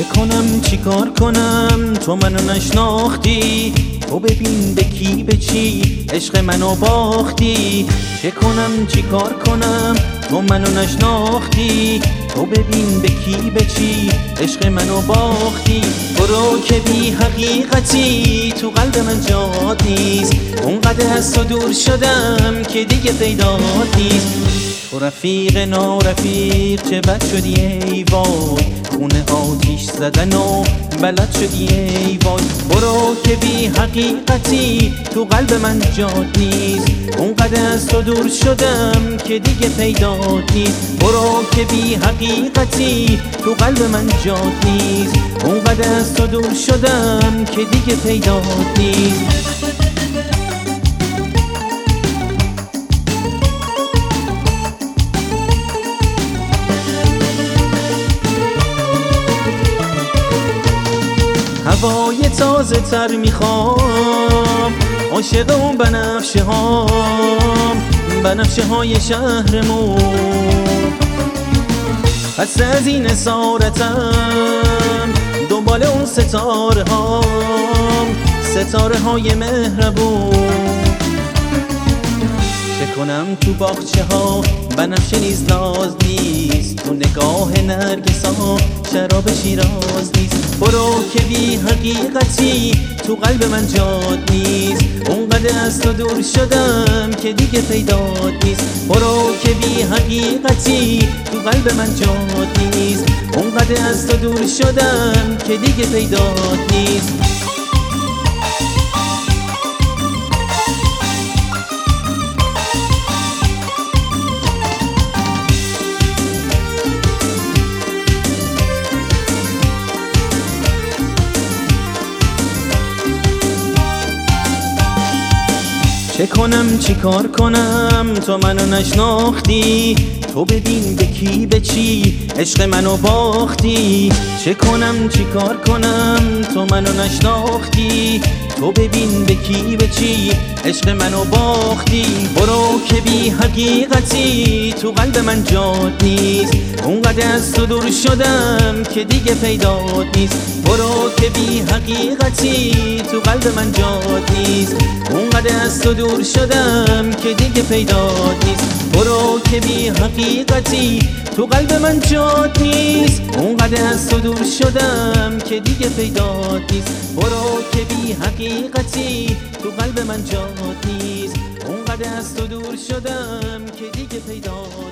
کنم چیکار کنم؟ تو منو نشناختی؟ تو ببین به کی به چی؟ عشق منو باختی؟ چه کنم چیکار کنم؟ تو منو نشناختی؟ تو ببین به کی به چی؟ عشق منو باختی؟ برو که بی حقیقتی تو قلب من جاد نیست. اونقدر از تو دور شدم که دیگه پیدا نیست. تو رفیق نارفیق چه بد شدی ای وای. خونه آتیش زدن و بلد شدی ای وای. برو که بی حقیقتی تو قلب من جاد نیست. اونقدر از تو دور شدم که دیگه پیدا نیست. برو که بی حقیقتی تو قلب من جاد نیست. اونقدر از تو دور شدم که دیگه پیدا نیست. هوای تازه تر می‌خوام. عاشق اون بنفشه هام بنفشه های شهرمون. پس از این اسارتم دنبال اون ستاره هام ستاره های مهربون. کنم تو باخچه ها بنفشه نیز ناز نیست. تو نگاه نرگس ها شراب شیراز نیست. برو که بی حقیقتی تو قلب من جاد نیست. اونقدر از تو دور شدم که دیگه پیدا نیست. برو که بی حقیقتی تو قلب من جاد نیست. اونقدر از تو دور شدم که دیگه پیدا نیست. چه کنم چی کار کنم؟ تو منو نشناختی تو ببین به کی به چی؟ عشق منو باختی. چه کنم چی کار کنم؟ تو منو نشناختی تو ببین به کی به چی؟ عشق منو باختی. برو که بی حقیقتی تو قلب من جاد نیست. اونقدر از تو دور شدم که دیگه پیدا نیست. برو که بی حقیقتی تو قلب من جاد نیست. اونقدر از تو دور شدم که دیگه پیدا نیست. برو که بی حقیقتی تو قلب من جاد نیست. اونقدر از تو دور شدم که دیگه پیدا نیست. برو که بی حقیقتی تو قلب من جاد نیست. اونقدر از تو دور شدم که دیگه پیدا نیست